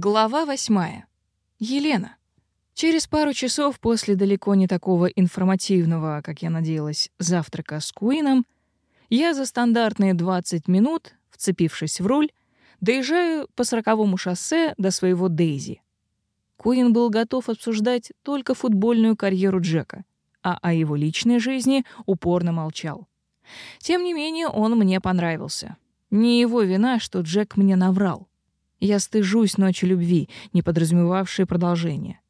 Глава 8. Елена. Через пару часов после далеко не такого информативного, как я надеялась, завтрака с Куином, я за стандартные 20 минут, вцепившись в руль, доезжаю по сороковому шоссе до своего Дейзи. Куин был готов обсуждать только футбольную карьеру Джека, а о его личной жизни упорно молчал. Тем не менее, он мне понравился. Не его вина, что Джек мне наврал. Я стыжусь ночи любви, не подразумевавшей продолжение.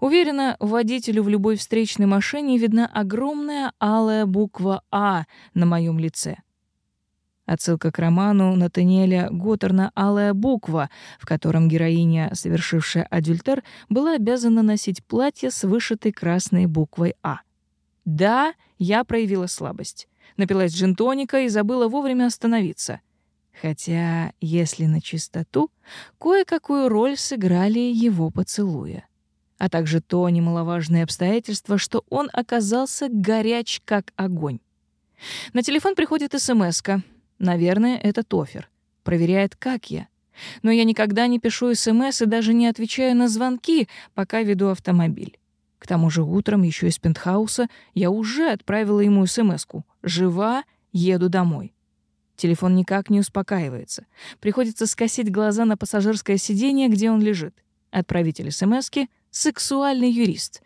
Уверена, водителю в любой встречной машине видна огромная алая буква «А» на моем лице. Отсылка к роману Натаниэля Готтерна «Алая буква», в котором героиня, совершившая адюльтер, была обязана носить платье с вышитой красной буквой «А». Да, я проявила слабость. Напилась джинтоника и забыла вовремя остановиться — Хотя, если на чистоту, кое-какую роль сыграли его поцелуя, а также то немаловажное обстоятельство, что он оказался горяч как огонь. На телефон приходит смс -ка. Наверное, это Тофер. Проверяет, как я. Но я никогда не пишу СМС и даже не отвечаю на звонки, пока веду автомобиль. К тому же утром еще из пентхауса я уже отправила ему смс -ку. «Жива, еду домой». Телефон никак не успокаивается. Приходится скосить глаза на пассажирское сиденье, где он лежит. Отправитель смс сексуальный юрист.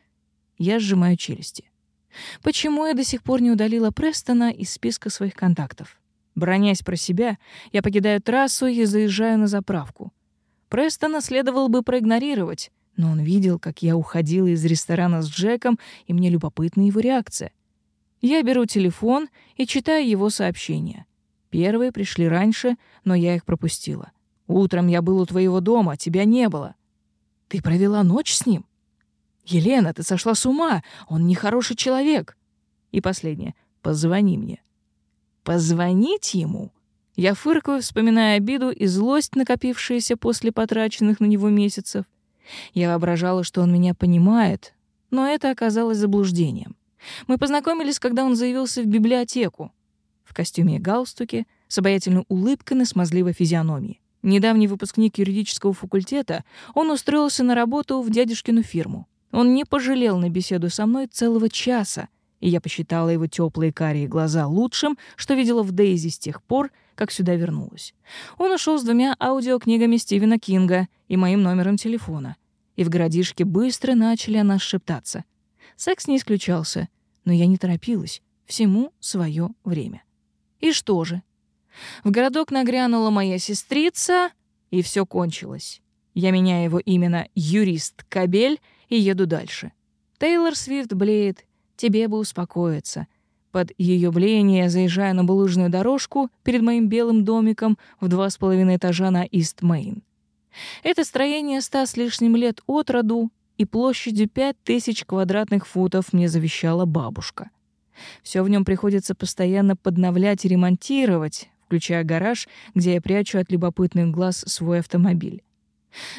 Я сжимаю челюсти. Почему я до сих пор не удалила Престона из списка своих контактов? Бронясь про себя, я покидаю трассу и заезжаю на заправку. Престона следовало бы проигнорировать, но он видел, как я уходила из ресторана с Джеком, и мне любопытна его реакция. Я беру телефон и читаю его сообщение — Первые пришли раньше, но я их пропустила. Утром я был у твоего дома, а тебя не было. Ты провела ночь с ним? Елена, ты сошла с ума, он нехороший человек. И последнее. Позвони мне. Позвонить ему? Я фыркаю, вспоминая обиду и злость, накопившиеся после потраченных на него месяцев. Я воображала, что он меня понимает, но это оказалось заблуждением. Мы познакомились, когда он заявился в библиотеку в костюме галстуке, с обаятельной улыбкой на смазливой физиономии. Недавний выпускник юридического факультета, он устроился на работу в дядюшкину фирму. Он не пожалел на беседу со мной целого часа, и я посчитала его теплые карие глаза лучшим, что видела в Дейзи с тех пор, как сюда вернулась. Он ушел с двумя аудиокнигами Стивена Кинга и моим номером телефона. И в городишке быстро начали о нас шептаться. Секс не исключался, но я не торопилась. Всему свое время. И что же? В городок нагрянула моя сестрица, и все кончилось. Я меняю его именно юрист Кабель и еду дальше. Тейлор Свифт блеет, тебе бы успокоиться. Под ее блеяние заезжаю на булыжную дорожку перед моим белым домиком в два с половиной этажа на Ист-Мейн. Это строение ста с лишним лет от роду и площадью пять тысяч квадратных футов мне завещала бабушка. Все в нем приходится постоянно подновлять и ремонтировать, включая гараж, где я прячу от любопытных глаз свой автомобиль.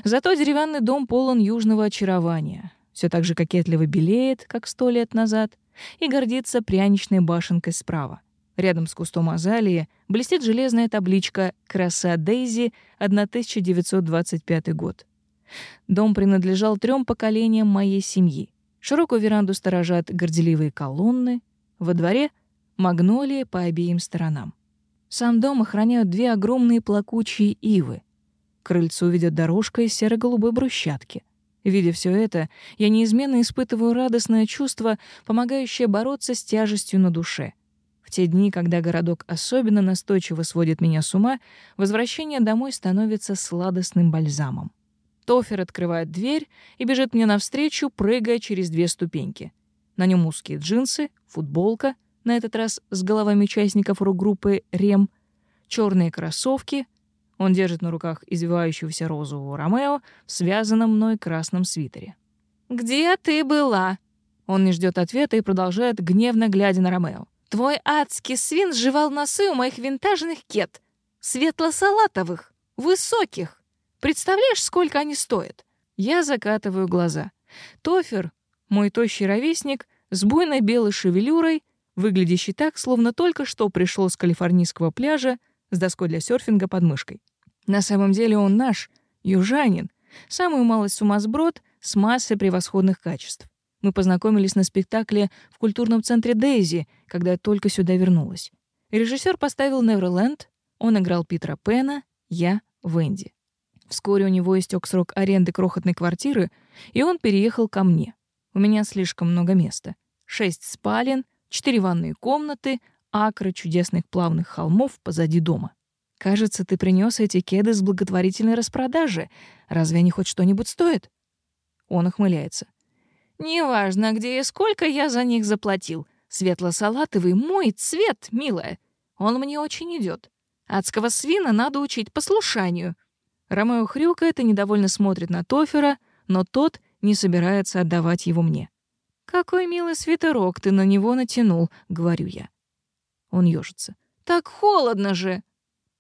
Зато деревянный дом полон южного очарования. Все так же кокетливо белеет, как сто лет назад, и гордится пряничной башенкой справа. Рядом с кустом азалии блестит железная табличка «Краса Дейзи, 1925 год». Дом принадлежал трем поколениям моей семьи. Широкую веранду сторожат горделивые колонны, во дворе — магнолии по обеим сторонам. Сам дом охраняют две огромные плакучие ивы. Крыльцу ведет дорожка из серо-голубой брусчатки. Видя все это, я неизменно испытываю радостное чувство, помогающее бороться с тяжестью на душе. В те дни, когда городок особенно настойчиво сводит меня с ума, возвращение домой становится сладостным бальзамом. Тофер открывает дверь и бежит мне навстречу, прыгая через две ступеньки. На нем узкие джинсы, футболка, на этот раз с головами участников рок-группы «Рем», черные кроссовки. Он держит на руках извивающегося розового Ромео в связанном мной красном свитере. «Где ты была?» Он не ждет ответа и продолжает, гневно глядя на Ромео. «Твой адский свин жевал носы у моих винтажных кет, светло-салатовых, высоких. Представляешь, сколько они стоят?» Я закатываю глаза. Тофер мой тощий ровесник с буйной белой шевелюрой, выглядящий так, словно только что пришел с калифорнийского пляжа с доской для серфинга под мышкой. На самом деле он наш, южанин, самую малость сумасброд с массой превосходных качеств. Мы познакомились на спектакле в культурном центре Дейзи, когда я только сюда вернулась. Режиссер поставил Неверленд, он играл Питера Пена, я — Венди. Вскоре у него истек срок аренды крохотной квартиры, и он переехал ко мне. У меня слишком много места. Шесть спален, четыре ванные комнаты, акры чудесных плавных холмов позади дома. Кажется, ты принес эти кеды с благотворительной распродажи. Разве они хоть что-нибудь стоят? Он охмыляется. Неважно, где и сколько я за них заплатил. Светло-салатовый мой цвет, милая. Он мне очень идет. Адского свина надо учить послушанию. Ромео хрюкает и недовольно смотрит на Тофера, но тот не собирается отдавать его мне. «Какой милый свитерок ты на него натянул», — говорю я. Он ёжится. «Так холодно же!»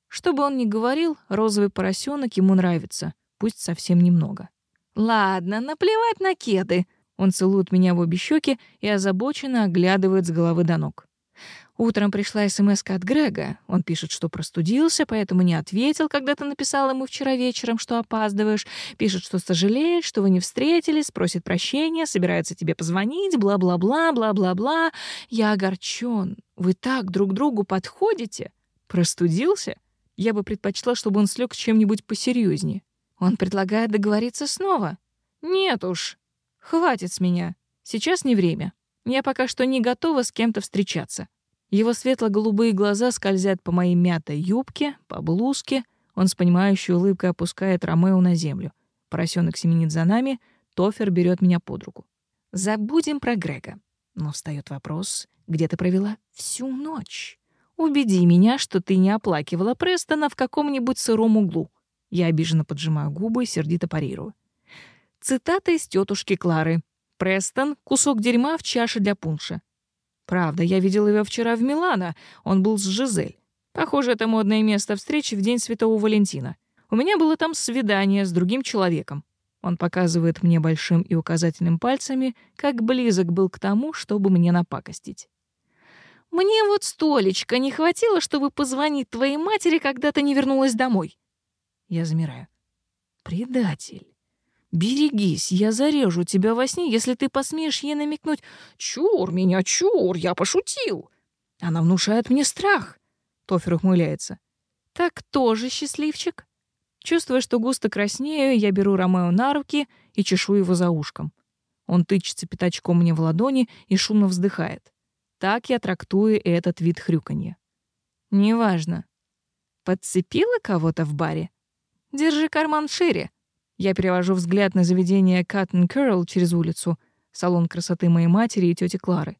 Что бы он ни говорил, розовый поросенок ему нравится, пусть совсем немного. «Ладно, наплевать на кеды!» Он целует меня в обе щеки и озабоченно оглядывает с головы до ног. Утром пришла смс от Грега. Он пишет, что простудился, поэтому не ответил, когда ты написал ему вчера вечером, что опаздываешь. Пишет, что сожалеет, что вы не встретились, просит прощения, собирается тебе позвонить, бла-бла-бла, бла-бла-бла. Я огорчен. Вы так друг другу подходите. Простудился? Я бы предпочла, чтобы он слег чем-нибудь посерьезнее. Он предлагает договориться снова. Нет уж. Хватит с меня. Сейчас не время. Я пока что не готова с кем-то встречаться. Его светло-голубые глаза скользят по моей мятой юбке, по блузке. Он с понимающей улыбкой опускает Ромео на землю. Поросенок семенит за нами, Тофер берет меня под руку. «Забудем про Грега». Но встает вопрос, где ты провела всю ночь? Убеди меня, что ты не оплакивала Престона в каком-нибудь сыром углу. Я обиженно поджимаю губы и сердито парирую. Цитата из тетушки Клары. «Престон — кусок дерьма в чаше для пунша. Правда, я видел его вчера в Милана. Он был с Жизель. Похоже, это модное место встречи в день Святого Валентина. У меня было там свидание с другим человеком. Он показывает мне большим и указательным пальцами, как близок был к тому, чтобы мне напакостить. Мне вот столечко не хватило, чтобы позвонить твоей матери, когда ты не вернулась домой. Я замираю. Предатель. Берегись, я зарежу тебя во сне, если ты посмеешь ей намекнуть. Чур меня, чур, я пошутил. Она внушает мне страх. Тофер ухмыляется. Так тоже счастливчик. Чувствуя, что густо краснею, я беру Ромео на руки и чешу его за ушком. Он тычется пятачком мне в ладони и шумно вздыхает. Так я трактую этот вид хрюканья. Неважно. Подцепила кого-то в баре? Держи карман шире. Я перевожу взгляд на заведение Cotton Curl через улицу, салон красоты моей матери и тети Клары.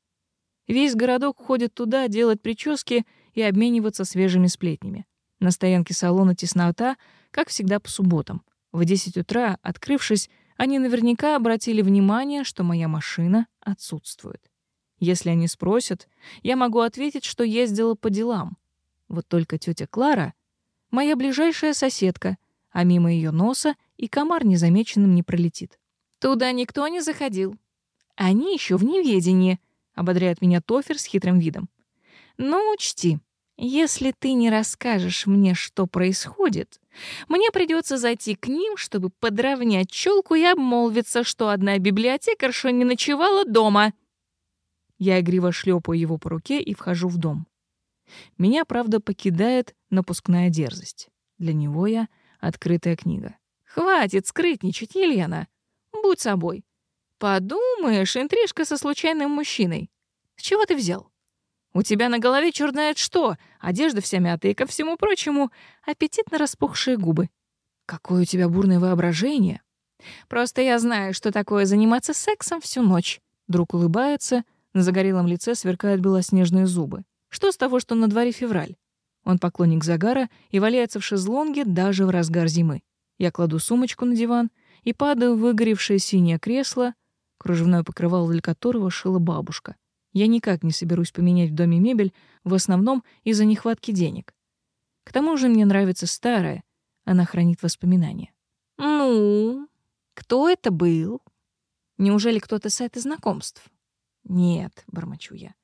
Весь городок ходит туда делать прически и обмениваться свежими сплетнями. На стоянке салона теснота, как всегда по субботам. В 10 утра, открывшись, они наверняка обратили внимание, что моя машина отсутствует. Если они спросят, я могу ответить, что ездила по делам. Вот только тетя Клара — моя ближайшая соседка, а мимо ее носа — и комар незамеченным не пролетит. Туда никто не заходил. Они еще в неведении, ободряет меня Тофер с хитрым видом. Но учти, если ты не расскажешь мне, что происходит, мне придется зайти к ним, чтобы подровнять челку и обмолвиться, что одна библиотекарша не ночевала дома. Я игриво шлепаю его по руке и вхожу в дом. Меня, правда, покидает напускная дерзость. Для него я — открытая книга. Хватит скрытничать, Елена. Будь собой. Подумаешь, интрижка со случайным мужчиной. С чего ты взял? У тебя на голове черт знает что, одежда вся мятая и ко всему прочему, аппетитно распухшие губы. Какое у тебя бурное воображение. Просто я знаю, что такое заниматься сексом всю ночь. Друг улыбается, на загорелом лице сверкают белоснежные зубы. Что с того, что на дворе февраль? Он поклонник загара и валяется в шезлонге даже в разгар зимы. Я кладу сумочку на диван и падаю в выгоревшее синее кресло, кружевное покрывало для которого шила бабушка. Я никак не соберусь поменять в доме мебель, в основном из-за нехватки денег. К тому же мне нравится старая, она хранит воспоминания. «Ну, кто это был? Неужели кто-то с сайта знакомств?» «Нет», — бормочу я.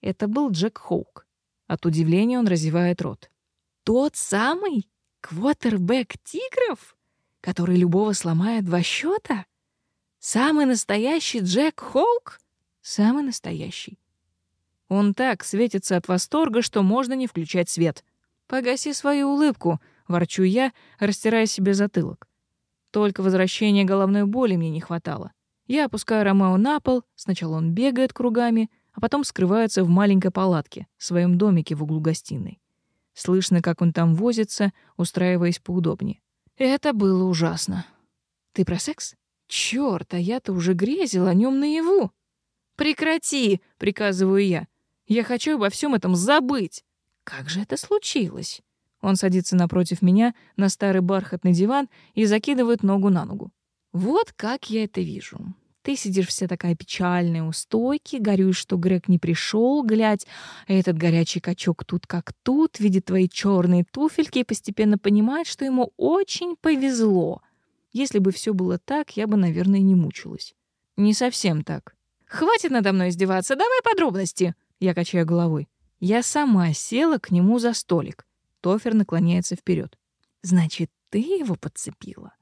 «Это был Джек Хоук». От удивления он разевает рот. «Тот самый?» Квотербек Тигров, который любого сломает два счета? Самый настоящий Джек Холк? Самый настоящий. Он так светится от восторга, что можно не включать свет. Погаси свою улыбку, ворчу я, растирая себе затылок. Только возвращения головной боли мне не хватало. Я опускаю Ромео на пол, сначала он бегает кругами, а потом скрывается в маленькой палатке, в своем домике в углу гостиной. Слышно, как он там возится, устраиваясь поудобнее. Это было ужасно. Ты про секс? Чёрт, а я-то уже грезил о нём наяву. Прекрати, приказываю я. Я хочу обо всем этом забыть. Как же это случилось? Он садится напротив меня на старый бархатный диван и закидывает ногу на ногу. Вот как я это вижу. Ты сидишь вся такая печальная у стойки, горюешь, что Грег не пришел, глядь, этот горячий качок тут как тут, видит твои черные туфельки и постепенно понимает, что ему очень повезло. Если бы все было так, я бы, наверное, не мучилась. Не совсем так. Хватит надо мной издеваться, давай подробности. Я качаю головой. Я сама села к нему за столик. Тофер наклоняется вперед. Значит, ты его подцепила.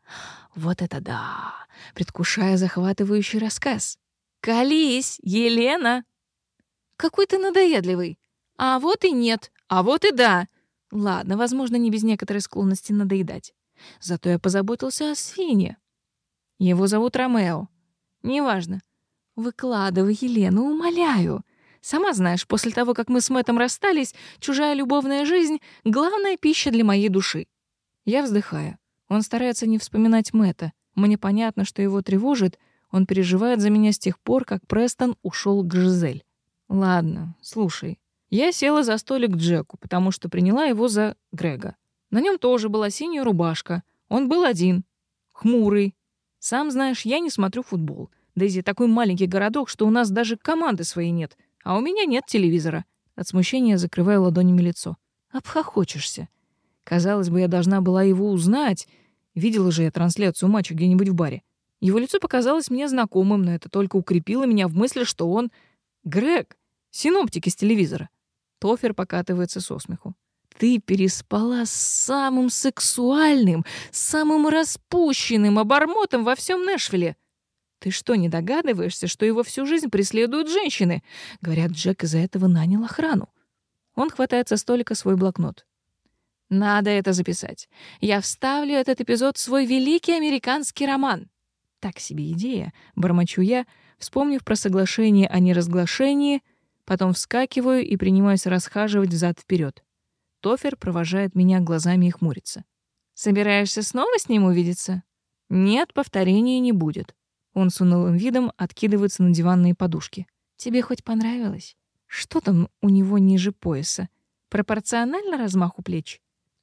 Вот это да! Предвкушая захватывающий рассказ. Колись, Елена! Какой ты надоедливый! А вот и нет, а вот и да! Ладно, возможно, не без некоторой склонности надоедать. Зато я позаботился о Сфине. Его зовут Ромео. Неважно. Выкладывай, Елена, умоляю. Сама знаешь, после того, как мы с Мэтом расстались, чужая любовная жизнь — главная пища для моей души. Я вздыхаю. Он старается не вспоминать Мэтта. Мне понятно, что его тревожит. Он переживает за меня с тех пор, как Престон ушел к Жизель. Ладно, слушай. Я села за столик Джеку, потому что приняла его за Грега. На нем тоже была синяя рубашка. Он был один. Хмурый. Сам знаешь, я не смотрю футбол. Дейзи такой маленький городок, что у нас даже команды своей нет. А у меня нет телевизора. От смущения закрываю ладонями лицо. Обхохочешься. Казалось бы, я должна была его узнать. Видела же я трансляцию матча где-нибудь в баре. Его лицо показалось мне знакомым, но это только укрепило меня в мысли, что он... Грег! Синоптик из телевизора. Тофер покатывается со смеху. Ты переспала с самым сексуальным, самым распущенным обормотом во всем Нэшвилле. Ты что, не догадываешься, что его всю жизнь преследуют женщины? Говорят, Джек из-за этого нанял охрану. Он хватает со столика свой блокнот. Надо это записать. Я вставлю этот эпизод в свой великий американский роман. Так себе идея, бормочу я, вспомнив про соглашение о неразглашении, потом вскакиваю и принимаюсь расхаживать взад вперед. Тофер провожает меня глазами и хмурится. Собираешься снова с ним увидеться? Нет, повторения не будет. Он с унылым видом откидывается на диванные подушки. Тебе хоть понравилось? Что там у него ниже пояса? Пропорционально размаху плеч?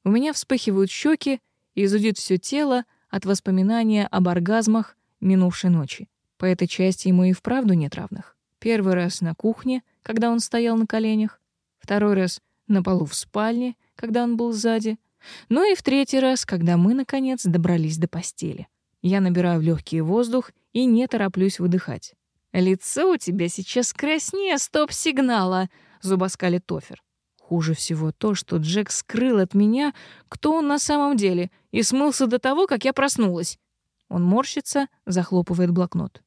У меня вспыхивают щеки и изудит все тело от воспоминания об оргазмах минувшей ночи. По этой части ему и вправду нет равных. Первый раз на кухне, когда он стоял на коленях, второй раз на полу в спальне, когда он был сзади, ну и в третий раз, когда мы, наконец, добрались до постели. Я набираю в легкие воздух и не тороплюсь выдыхать. «Лицо у тебя сейчас краснее стоп-сигнала», — зубоскалит Тофер. Хуже всего то, что Джек скрыл от меня, кто он на самом деле, и смылся до того, как я проснулась. Он морщится, захлопывает блокнот.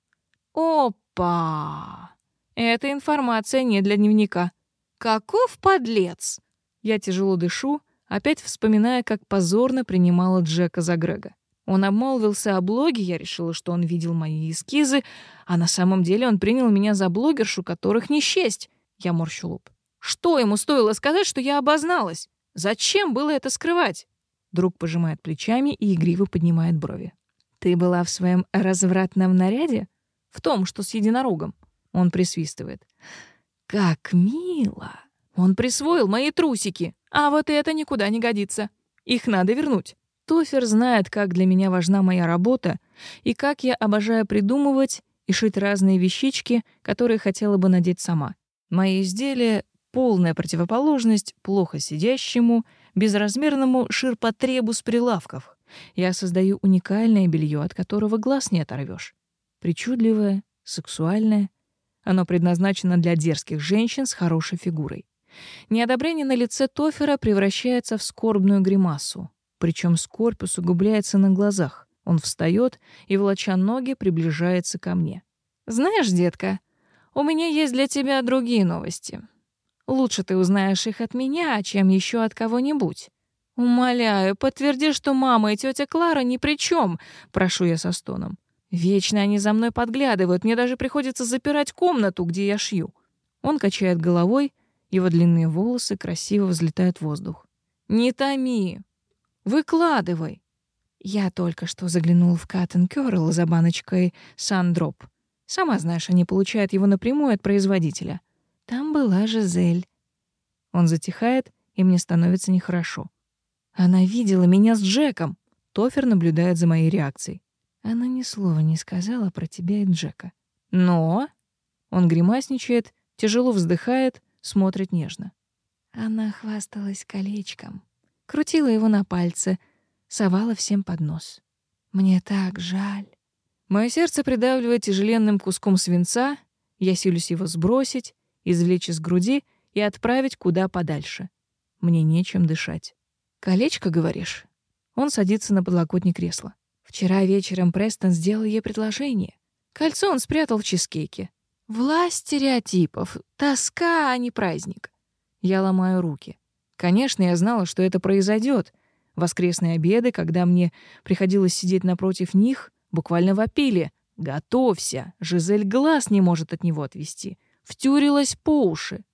Опа! Эта информация не для дневника. Каков подлец! Я тяжело дышу, опять вспоминая, как позорно принимала Джека за Грега. Он обмолвился о блоге, я решила, что он видел мои эскизы, а на самом деле он принял меня за блогершу, которых не счесть. Я морщу лоб. Что ему стоило сказать, что я обозналась? Зачем было это скрывать? Друг пожимает плечами и игриво поднимает брови. Ты была в своем развратном наряде? В том, что с единорогом. Он присвистывает. Как мило. Он присвоил мои трусики. А вот это никуда не годится. Их надо вернуть. Тофер знает, как для меня важна моя работа и как я обожаю придумывать и шить разные вещички, которые хотела бы надеть сама. Мои изделия полная противоположность плохо сидящему, безразмерному ширпотребу с прилавков. Я создаю уникальное белье, от которого глаз не оторвешь. Причудливое, сексуальное. Оно предназначено для дерзких женщин с хорошей фигурой. Неодобрение на лице Тофера превращается в скорбную гримасу. Причем скорбь усугубляется на глазах. Он встает и, волоча ноги, приближается ко мне. «Знаешь, детка, у меня есть для тебя другие новости. Лучше ты узнаешь их от меня, чем еще от кого-нибудь. Умоляю, подтверди, что мама и тетя Клара ни при чем, прошу я со стоном. Вечно они за мной подглядывают, мне даже приходится запирать комнату, где я шью. Он качает головой, его длинные волосы красиво взлетают в воздух. «Не томи! Выкладывай!» Я только что заглянул в Каттен Кёрл за баночкой «Сандроп». Сама знаешь, они получают его напрямую от производителя — там была Жизель. Он затихает, и мне становится нехорошо. Она видела меня с Джеком. Тофер наблюдает за моей реакцией. Она ни слова не сказала про тебя и Джека. Но... Он гримасничает, тяжело вздыхает, смотрит нежно. Она хвасталась колечком, крутила его на пальце, совала всем под нос. Мне так жаль. Мое сердце придавливает тяжеленным куском свинца, я силюсь его сбросить, извлечь из груди и отправить куда подальше. Мне нечем дышать. «Колечко, говоришь?» Он садится на подлокотник кресла. Вчера вечером Престон сделал ей предложение. Кольцо он спрятал в чизкейке. Власть стереотипов, тоска, а не праздник. Я ломаю руки. Конечно, я знала, что это произойдет. Воскресные обеды, когда мне приходилось сидеть напротив них, буквально вопили. «Готовься! Жизель глаз не может от него отвести!» втюрилась по уши.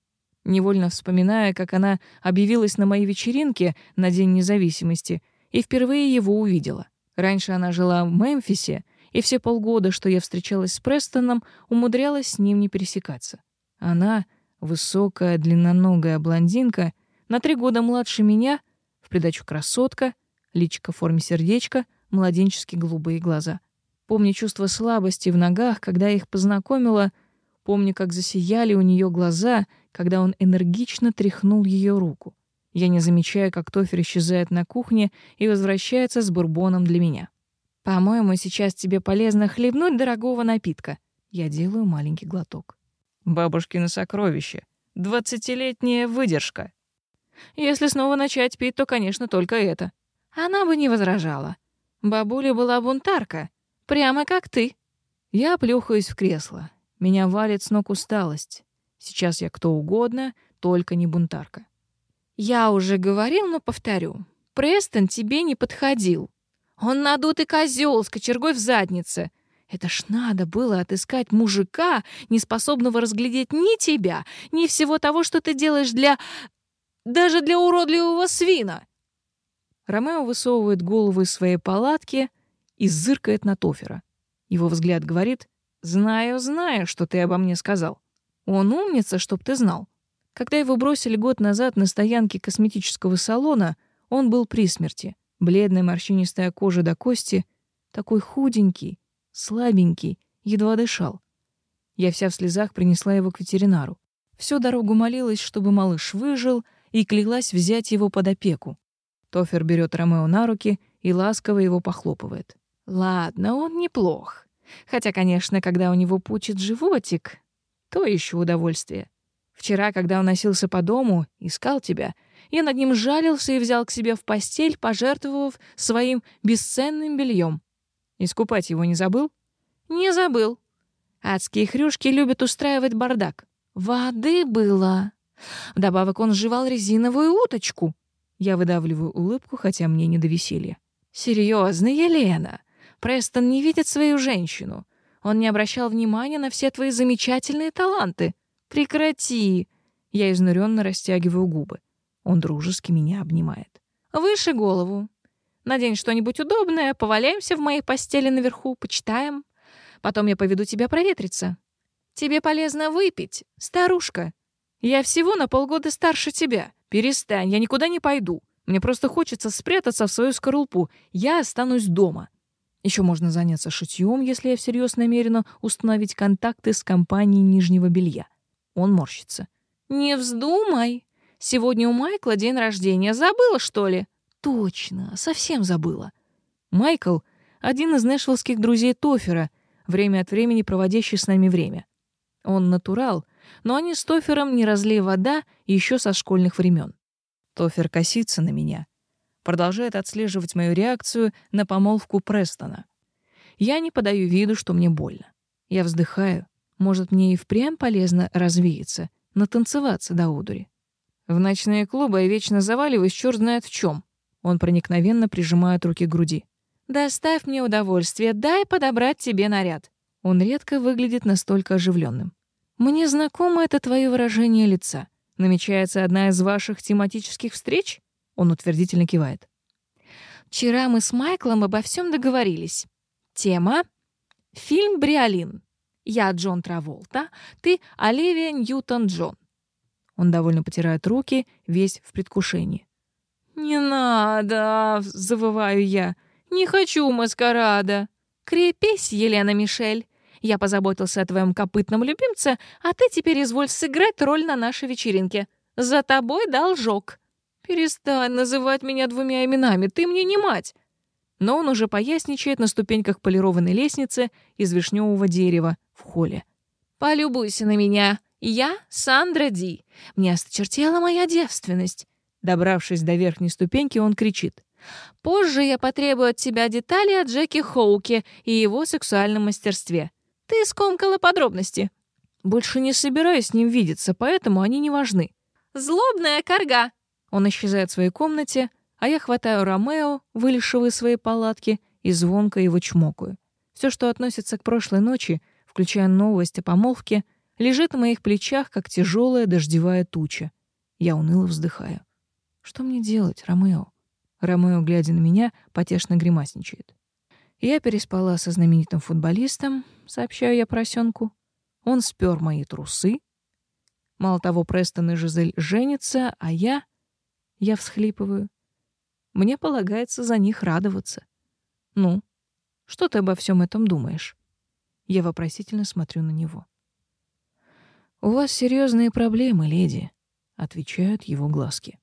Невольно вспоминая, как она объявилась на моей вечеринке на День независимости и впервые его увидела. Раньше она жила в Мемфисе, и все полгода, что я встречалась с Престоном, умудрялась с ним не пересекаться. Она, высокая, длинноногая блондинка, на три года младше меня, в придачу красотка, личико в форме сердечка, младенческие голубые глаза. Помню чувство слабости в ногах, когда я их познакомила — Помню, как засияли у нее глаза, когда он энергично тряхнул ее руку. Я не замечаю, как Тофер исчезает на кухне и возвращается с бурбоном для меня. «По-моему, сейчас тебе полезно хлебнуть дорогого напитка». Я делаю маленький глоток. «Бабушкино сокровище. Двадцатилетняя выдержка». «Если снова начать пить, то, конечно, только это». Она бы не возражала. Бабуля была бунтарка. Прямо как ты. Я плюхаюсь в кресло. Меня валит с ног усталость. Сейчас я кто угодно, только не бунтарка. Я уже говорил, но повторю. Престон тебе не подходил. Он надутый козел с кочергой в заднице. Это ж надо было отыскать мужика, не способного разглядеть ни тебя, ни всего того, что ты делаешь для... даже для уродливого свина. Ромео высовывает голову из своей палатки и зыркает на Тофера. Его взгляд говорит — «Знаю, знаю, что ты обо мне сказал. Он умница, чтоб ты знал. Когда его бросили год назад на стоянке косметического салона, он был при смерти. Бледная морщинистая кожа до кости, такой худенький, слабенький, едва дышал. Я вся в слезах принесла его к ветеринару. Всю дорогу молилась, чтобы малыш выжил, и клялась взять его под опеку. Тофер берет Ромео на руки и ласково его похлопывает. «Ладно, он неплох. Хотя, конечно, когда у него пучит животик, то еще удовольствие. Вчера, когда он носился по дому, искал тебя, я над ним жалился и взял к себе в постель, пожертвовав своим бесценным бельем. Искупать его не забыл? Не забыл. Адские хрюшки любят устраивать бардак. Воды было. Вдобавок он жевал резиновую уточку. Я выдавливаю улыбку, хотя мне не до веселья. «Серьезно, Елена, Престон не видит свою женщину. Он не обращал внимания на все твои замечательные таланты. Прекрати!» Я изнуренно растягиваю губы. Он дружески меня обнимает. «Выше голову. Надень что-нибудь удобное, поваляемся в моей постели наверху, почитаем. Потом я поведу тебя проветриться. Тебе полезно выпить, старушка. Я всего на полгода старше тебя. Перестань, я никуда не пойду. Мне просто хочется спрятаться в свою скорлупу. Я останусь дома. Еще можно заняться шитьем, если я всерьез намерена установить контакты с компанией нижнего белья. Он морщится. «Не вздумай! Сегодня у Майкла день рождения. Забыла, что ли?» «Точно, совсем забыла». Майкл — один из нэшвиллских друзей Тофера, время от времени проводящий с нами время. Он натурал, но они с Тофером не разлей вода еще со школьных времен. Тофер косится на меня продолжает отслеживать мою реакцию на помолвку Престона. Я не подаю виду, что мне больно. Я вздыхаю. Может, мне и впрямь полезно развеяться, натанцеваться до удури. В ночные клубы я вечно заваливаюсь черт знает в чем. Он проникновенно прижимает руки к груди. «Доставь мне удовольствие, дай подобрать тебе наряд». Он редко выглядит настолько оживленным. «Мне знакомо это твое выражение лица. Намечается одна из ваших тематических встреч?» Он утвердительно кивает. «Вчера мы с Майклом обо всем договорились. Тема — фильм «Бриолин». Я Джон Траволта, ты Оливия Ньютон-Джон. Он довольно потирает руки, весь в предвкушении. «Не надо!» — завываю я. «Не хочу маскарада!» «Крепись, Елена Мишель! Я позаботился о твоем копытном любимце, а ты теперь изволь сыграть роль на нашей вечеринке. За тобой должок!» «Перестань называть меня двумя именами, ты мне не мать!» Но он уже поясничает на ступеньках полированной лестницы из вишневого дерева в холле. «Полюбуйся на меня! Я Сандра Ди! Мне осточертела моя девственность!» Добравшись до верхней ступеньки, он кричит. «Позже я потребую от тебя детали о Джеке Хоуке и его сексуальном мастерстве. Ты скомкала подробности». «Больше не собираюсь с ним видеться, поэтому они не важны». «Злобная корга!» Он исчезает в своей комнате, а я хватаю Ромео, вылишиваю свои палатки, и звонко его чмокаю. Все, что относится к прошлой ночи, включая новость о помолвке, лежит на моих плечах, как тяжелая дождевая туча. Я уныло вздыхаю. «Что мне делать, Ромео?» Ромео, глядя на меня, потешно гримасничает. «Я переспала со знаменитым футболистом», — сообщаю я поросенку. «Он спер мои трусы». Мало того, Престон и Жизель женятся, а я... Я всхлипываю. Мне полагается за них радоваться. Ну, что ты обо всем этом думаешь? Я вопросительно смотрю на него. У вас серьезные проблемы, леди, отвечают его глазки.